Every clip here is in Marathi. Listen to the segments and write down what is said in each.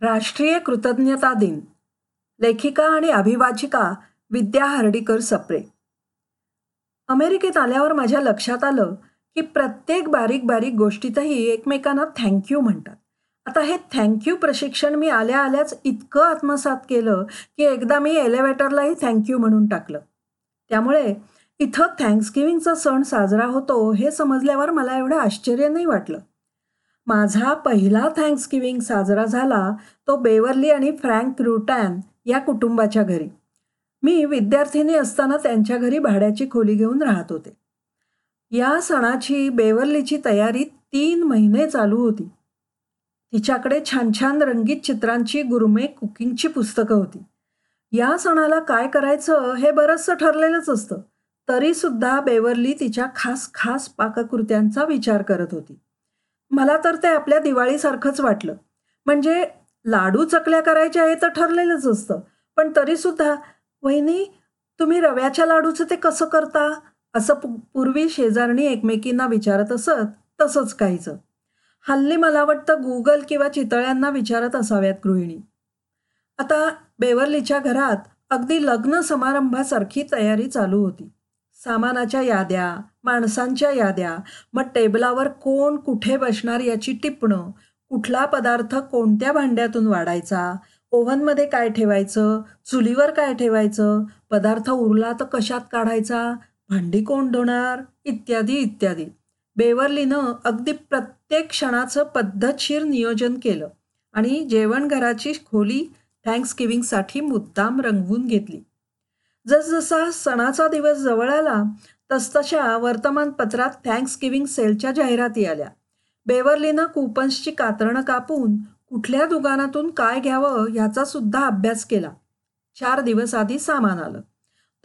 राष्ट्रीय कृतज्ञता दिन. लेखिका आणि अभिवाचिका विद्या हर्डीकर सप्रे. अमेरिकेत आल्यावर माझ्या लक्षात आलं की प्रत्येक बारीक बारीक गोष्टीतही एकमेकांना थँक्यू म्हणतात. आता हे थँक्यू प्रशिक्षण मी आल्या आल्याच इतकं आत्मसात केलं की एकदा मी एलिव्हेटरलाही थँक्यू म्हणून टाकलं. त्यामुळे इथं थँक्सगिव्हिंगचा सण साजरा होतो हे समजल्यावर मला एवढं आश्चर्य नाही वाटलं. माझा पहिला थँक्सगिव्हिंग साजरा झाला तो बेवर्ली आणि फ्रँक रुटॅन या कुटुंबाच्या घरी. मी विद्यार्थिनी असताना त्यांच्या घरी भाड्याची खोली घेऊन राहत होते. या सणाची बेवर्लीची तयारी तीन महिने चालू होती. तिच्याकडे छान छान रंगीत चित्रांची गुरमे कुकिंगची पुस्तकं होती. या सणाला काय करायचं हे बरंचसं ठरलेलंच असतं. तरीसुद्धा बेवर्ली तिच्या खास खास पाककृत्यांचा विचार करत होती. मला तर ते आपल्या दिवाळीसारखंच वाटलं. म्हणजे लाडू चकल्या करायच्या हे तर ठरलेलंच असतं. पण तरीसुद्धा वहिनी तुम्ही रव्याच्या लाडूचं ते कसं करता? असं पूर्वी शेजारणी एकमेकींना विचारत असत तसंच काहीचं. हल्ली मला वाटतं गुगल किंवा चितळ्यांना विचारत असाव्यात गृहिणी. आता बेवर्लीच्या घरात अगदी लग्न समारंभासारखी तयारी चालू होती. सामानाच्या याद्या माणसांच्या याद्या. मग टेबलावर कोण कुठे बसणार याची टिपणं. कुठला पदार्थ कोणत्या भांड्यातून वाढायचा? ओव्हनमध्ये काय ठेवायचं? चुलीवर काय ठेवायचं? पदार्थ उरला तर कशात काढायचा? भांडी कोण धुणार? इत्यादी इत्यादी. बेवर्लीनं अगदी प्रत्येक क्षणाचं पद्धतशीर नियोजन केलं आणि जेवणघराची खोली थँक्स थँक्सगिव्हिंगसाठी मुद्दाम रंगवून घेतली. जसजसा सणाचा दिवस जवळ आला तसतशा वर्तमानपत्रात थँक्स गिव्हिंग सेलच्या जाहिराती आल्या. बेवर्लीनं कूपन्सची कातरणं कापून कुठल्या दुकानातून काय घ्यावं ह्याचा सुद्धा अभ्यास केला. चार दिवस आधी सामान आलं.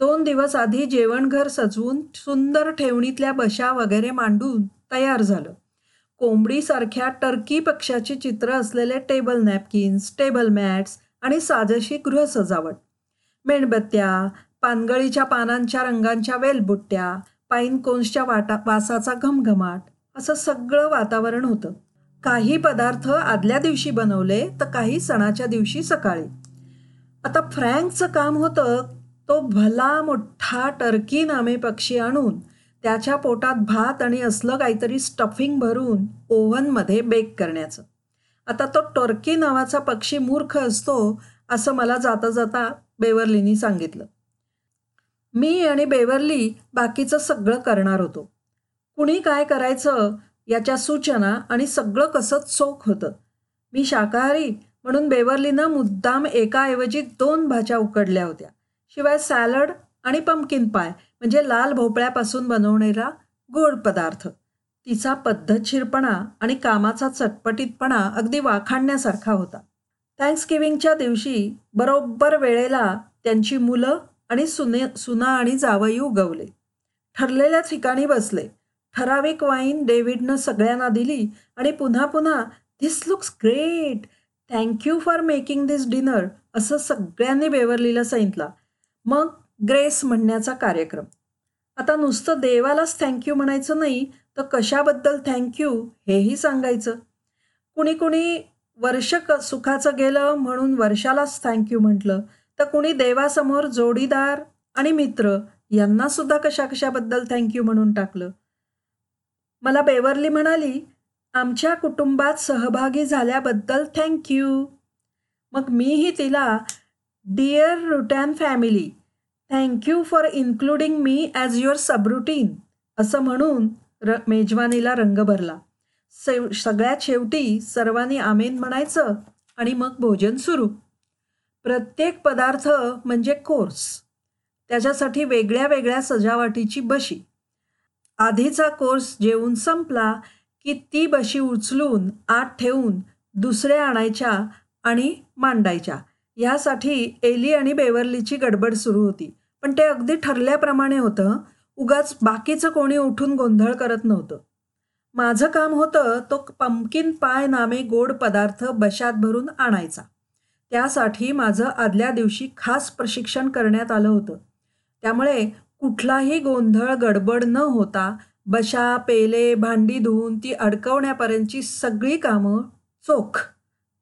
दोन दिवस आधी जेवणघर सजवून सुंदर ठेवणीतल्या बशा वगैरे मांडून तयार झालं. कोंबडीसारख्या टर्की पक्षाची चित्र असलेले टेबल नॅपकिन्स टेबल मॅट्स आणि साजशी गृहसजावट मेणबत्त्या पानगळीच्या पानांच्या रंगांच्या वेलबुट्ट्या पाईन कोन्सच्या वाटा वासाचा घमघमाट असं सगळं वातावरण होतं. काही पदार्थ आदल्या दिवशी बनवले तर काही सणाच्या दिवशी सकाळी. आता फ्रँकचं काम होतं तो भला मोठा टर्की नामे पक्षी आणून त्याच्या पोटात भात आणि असलं काहीतरी स्टफिंग भरून ओव्हनमध्ये बेक करण्याचं. आता तो टर्की नावाचा पक्षी मूर्ख असतो असं मला जाता जाता बेवर्लीनी सांगितलं. मी आणि बेवर्ली बाकीचं सगळं करणार होतो. कुणी काय करायचं याच्या सूचना आणि सगळं कसं चोख होतं. मी शाकाहारी म्हणून बेवर्लीनं मुद्दाम एकाऐवजी दोन भाज्या उकडल्या होत्या. शिवाय सॅलड आणि पमकिन पाय म्हणजे लाल भोपळ्यापासून बनवणारा गोड पदार्थ. तिचा पद्धतशीरपणा आणि कामाचा चटपटीतपणा अगदी वाखाणण्यासारखा होता. थँक्सगिव्हिंगच्या दिवशी बरोबर वेळेला त्यांची मुलं आणि सुने सुना आणि जावई उगवले. ठरलेल्या ठिकाणी बसले. ठराविक वाईन डेव्हिडनं सगळ्यांना दिली आणि पुन्हा पुन्हा this looks great thank you for making this dinner असं सगळ्यांनी बेवरलीला सांगितला. मग ग्रेस म्हणण्याचा कार्यक्रम. आता नुसतं देवालाच थँक्यू म्हणायचं नाही तर कशाबद्दल थँक्यू हेही सांगायचं. कुणी कुणी वर्ष क सुखाचं गेलं म्हणून वर्षालाच थँक्यू म्हटलं. तर कुणी देवासमोर जोडीदार आणि मित्र यांना सुद्धा कशा कशाबद्दल थँक्यू म्हणून टाकलं. मला बेवर्ली म्हणाली आमच्या कुटुंबात सहभागी झाल्याबद्दल थँक्यू मग मीही तिला dear Rutan family thank you for including me as your subroutine असं म्हणून र मेजवानीला रंग भरला. सेव सगळ्यात शेवटी सर्वांनी आमेन म्हणायचं आणि मग भोजन सुरू. प्रत्येक पदार्थ म्हणजे कोर्स. त्याच्यासाठी वेगळ्या वेगळ्या सजावटीची बशी. आधीचा कोर्स जेवून संपला की ती बशी उचलून आत ठेवून दुसऱ्या आणायच्या आणि मांडायच्या. ह्यासाठी एली आणि बेवर्लीची गडबड सुरू होती. पण ते अगदी ठरल्याप्रमाणे होतं. उगाच बाकीचं कोणी उठून गोंधळ करत नव्हतं. माझं काम होतं तो पंपकिन पाय नामे गोड पदार्थ बशात भरून आणायचा. त्यासाठी माझं आदल्या दिवशी खास प्रशिक्षण करण्यात आलं होतं. त्यामुळे कुठलाही गोंधळ गडबड न होता बशा पेले भांडी धुवून ती अडकवण्यापर्यंतची सगळी कामं चोख.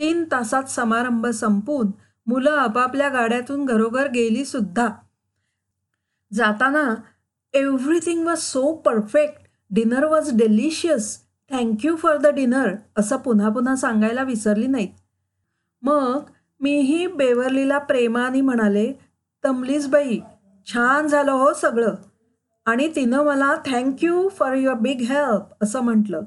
तीन तासात समारंभ संपून मुलं आपापल्या गाड्यातून घरोघर गेली सुद्धा. जाताना everything was so perfect dinner was delicious thank you for the dinner असं पुन्हा पुन्हा सांगायला विसरली नाहीत. मग मीही बेवर्लीला प्रेमाने म्हणाले तमलीसबाई छान झालं हो सगळं. आणि तिनं मला thank you for your big help असं म्हटलं.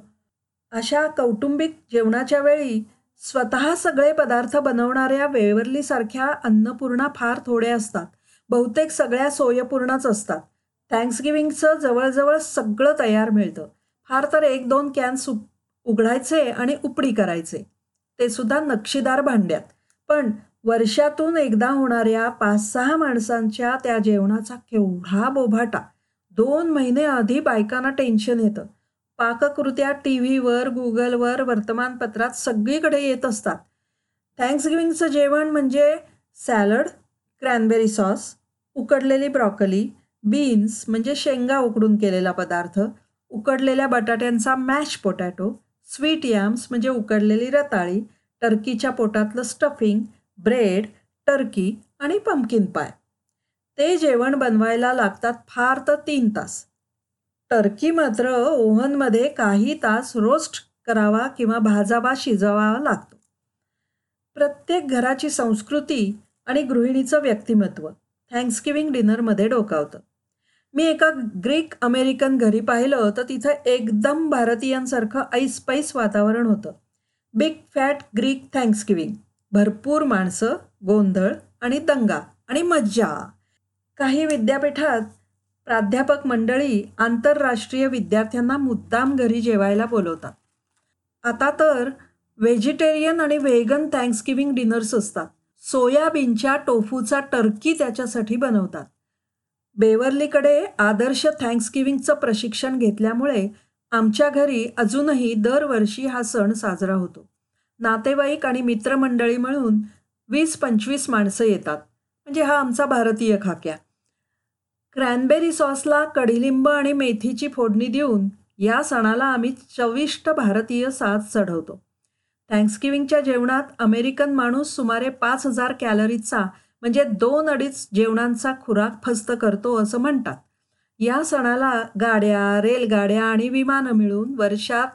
अशा कौटुंबिक जेवणाच्या वेळी स्वतः सगळे पदार्थ बनवणाऱ्या वेवर्लीसारख्या अन्नपूर्णा फार थोड्या असतात. बहुतेक सगळ्या सोयपूर्णच असतात. थँक्सगिव्हिंगचं जवळजवळ सगळं तयार मिळतं. फार तर एक दोन कॅन्स उघडायचे आणि उपडी करायचे. ते सुद्धा नक्षीदार भांड्यात. पण वर्षातून एकदा होणाऱ्या पाच सहा माणसांच्या त्या जेवणाचा केवढा बोभाटा. दोन महिने आधी बायकांना टेन्शन येतं. पाककृत्या टी व्हीवर गुगलवर वर्तमानपत्रात सगळीकडे येत असतात. थँक्सगिव्हिंगचं जेवण म्हणजे सॅलड क्रॅनबेरी सॉस उकडलेली ब्रॉकली बीन्स म्हणजे शेंगा उकडून केलेला पदार्थ उकडलेल्या बटाट्यांचा मॅश पोटॅटो स्वीट यॅम्स म्हणजे उकडलेली रताळी टर्कीच्या पोटातलं स्टफिंग ब्रेड टर्की आणि पंपकिन पाय ते जेवण बनवायला लागतात फार तर तीन तास. टर्की मात्र ओव्हनमध्ये काही तास रोस्ट करावा किंवा भाजावा शिजवावा लागतो. प्रत्येक घराची संस्कृती आणि गृहिणीचं व्यक्तिमत्व थँक्सगिव्हिंग डिनरमध्ये डोकावतं. मी एका ग्रीक अमेरिकन घरी पाहिलं तर तिथं एकदम भारतीयांसारखं ऐसपैस वातावरण होतं. बिग फॅट ग्रीक थँक्सगिव्हिंग भरपूर माणसं गोंधळ आणि दंगा आणि मज्जा. काही विद्यापीठात प्राध्यापक मंडळी आंतरराष्ट्रीय विद्यार्थ्यांना मुद्दाम घरी जेवायला बोलवतात. आता तर व्हेजिटेरियन आणि व्हेगन थँक्सगिव्हिंग डिनर्स असतात. सोयाबीनच्या टोफूचा टर्की त्याच्यासाठी बनवतात. बेवर्लीकडे आदर्श थँक्सगिव्हिंगचं प्रशिक्षण घेतल्यामुळे आमच्या घरी अजूनही दरवर्षी हा सण साजरा होतो. नातेवाईक आणि मित्रमंडळी मिळून वीस पंचवीस माणसं येतात. म्हणजे हा आमचा भारतीय खाक्या. क्रॅनबेरी सॉसला कढीलिंब आणि मेथीची फोडणी देऊन या सणाला आम्ही चविष्ट भारतीय साज चढवतो. थँक्सगिव्हिंगच्या जेवणात अमेरिकन माणूस सुमारे पाच हजार कॅलरीजचा म्हणजे दोन अडीच जेवणांचा खुराक फस्त करतो असं म्हणतात. या सणाला गाड्या रेलगाड्या आणि विमानं मिळून वर्षात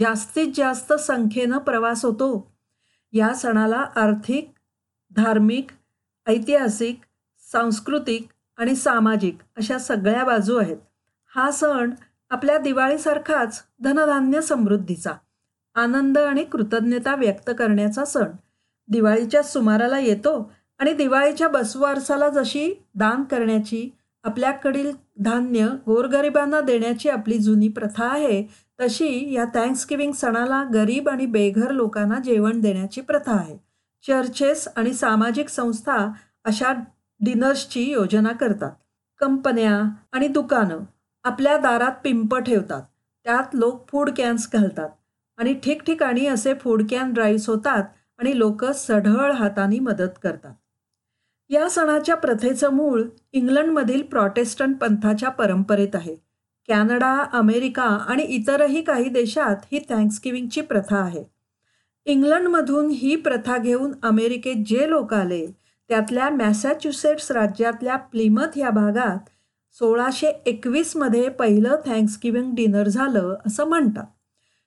जास्तीत जास्त संख्येनं प्रवास होतो. या सणाला आर्थिक धार्मिक ऐतिहासिक सांस्कृतिक आणि सामाजिक अशा सगळ्या बाजू आहेत. हा सण आपल्या दिवाळीसारखाच धनधान्य समृद्धीचा आनंद आणि कृतज्ञता व्यक्त करण्याचा सण. दिवाळीच्या सुमाराला येतो आणि दिवाळीच्या बसवारसाला जशी दान करण्याची आपल्याकडील धान्य गोरगरिबांना देण्याची आपली जुनी प्रथा आहे तशी या थँक्सगिव्हिंग सणाला गरीब आणि बेघर लोकांना जेवण देण्याची प्रथा आहे. चर्चेस आणि सामाजिक संस्था अशा डिनर्सची योजना करतात. कंपन्या आणि दुकानं आपल्या दारात पिंप ठेवतात. त्यात लोक फूड कॅन्स घालतात आणि ठिकठिकाणी असे फूड कॅन ड्राईव्स होतात आणि लोक सढळ हाताने मदत करतात. या सणाच्या प्रथेचं मूळ इंग्लंडमधील प्रॉटेस्टंट पंथाच्या परंपरेत आहे. कॅनडा अमेरिका आणि इतरही काही देशात ही थँक्सगिव्हिंगची प्रथा आहे. इंग्लंडमधून ही प्रथा घेऊन अमेरिकेत जे लोक आले त्यातल्या मॅसॅच्युसेट्स राज्यातल्या प्लिमथ या भागात सोळाशे एकवीसमध्ये पहिलं थँक्सगिव्हिंग डिनर झालं असं म्हणतात.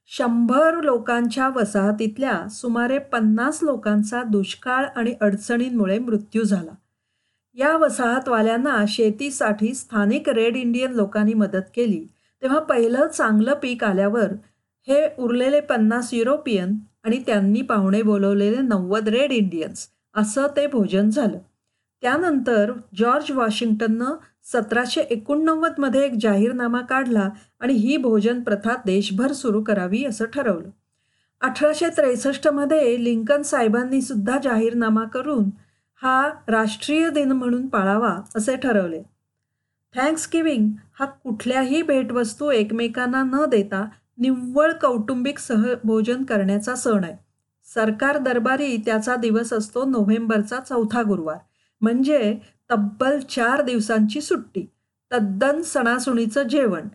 शंभर लोकांच्या वसाहतीतल्या सुमारे पन्नास लोकांचा दुष्काळ आणि अडचणींमुळे मृत्यू झाला. या वसाहतवाल्यांना शेतीसाठी स्थानिक रेड इंडियन लोकांनी मदत केली. तेव्हा पहिलं चांगलं पीक आल्यावर हे उरलेले पन्नास युरोपियन आणि त्यांनी पाहुणे बोलवलेले नव्वद रेड इंडियन्स असं ते भोजन झालं. त्यानंतर जॉर्ज वॉशिंग्टननं सतराशे एकोणनव्वदमध्ये एक जाहीरनामा काढला आणि ही भोजन प्रथा देशभर सुरू करावी असं ठरवलं. अठराशे त्रेसष्टमध्ये लिंकन साहेबांनी सुद्धा जाहीरनामा करून हा राष्ट्रीय दिन म्हणून पाळावा असे ठरवले. थँक्स गिविंग हा कुठल्याही भेटवस्तू एकमेकांना न देता निव्वळ कौटुंबिक सहभोजन करण्याचा सण आहे. सरकार दरबारी त्याचा दिवस असतो नोव्हेंबरचा चौथा गुरुवार. म्हणजे तब्बल चार दिवसांची सुट्टी. तद्दन सणासुणीचं जेवण.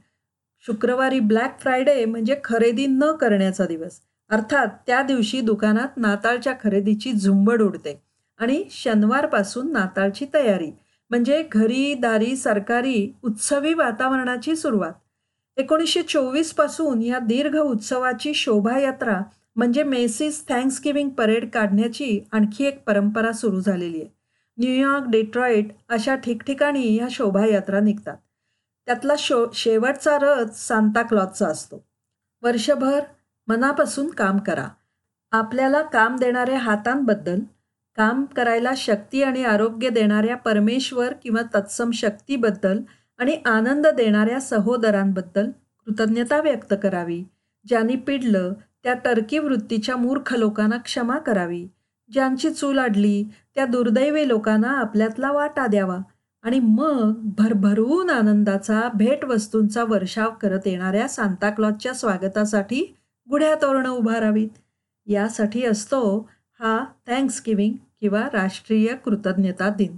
शुक्रवारी ब्लॅक फ्रायडे म्हणजे खरेदी न करण्याचा दिवस. अर्थात त्या दिवशी दुकानात नाताळच्या खरेदीची झुंबड उडते आणि शनिवारपासून नाताळची तयारी. म्हणजे घरी दारी सरकारी उत्सवी वातावरणाची सुरुवात. एकोणीसशे चोवीसपासून या दीर्घ उत्सवाची शोभायात्रा म्हणजे मेसीस थँक्सगिव्हिंग परेड काढण्याची आणखी एक परंपरा सुरू झालेली आहे. न्यूयॉर्क डेट्रॉईट अशा ठिकठिकाणी ह्या शोभायात्रा निघतात. त्यातला शो शेवटचा रथ सांताक्लॉजचा असतो. वर्षभर मनापासून काम करा. आपल्याला काम देणाऱ्या हातांबद्दल काम करायला शक्ती आणि आरोग्य देणाऱ्या परमेश्वर किंवा तत्सम शक्तीबद्दल आणि आनंद देणाऱ्या सहोदरांबद्दल कृतज्ञता व्यक्त करावी ज्यांनी पिडलं त्या टर्की वृत्तीच्या मूर्ख लोकांना क्षमा करावी. ज्यांची चूल अडली त्या दुर्दैवी लोकांना आपल्यातला वाटा द्यावा आणि मग भरभरून आनंदाचा भेटवस्तूंचा वर्षाव करत येणाऱ्या सांताक्लॉजच्या स्वागतासाठी गुढ्या तोरणं उभारावीत. यासाठी असतो हा थँक्स गिविंग किंवा राष्ट्रीय कृतज्ञता दिन.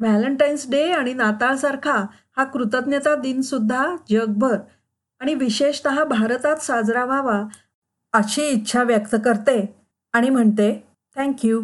व्हॅलेंटाईन्स डे आणि नाताळसारखा हा कृतज्ञता दिनसुद्धा जगभर आणि विशेषत भारतात साजरा व्हावा अशी इच्छा व्यक्त करते आणि म्हणते थँक्यू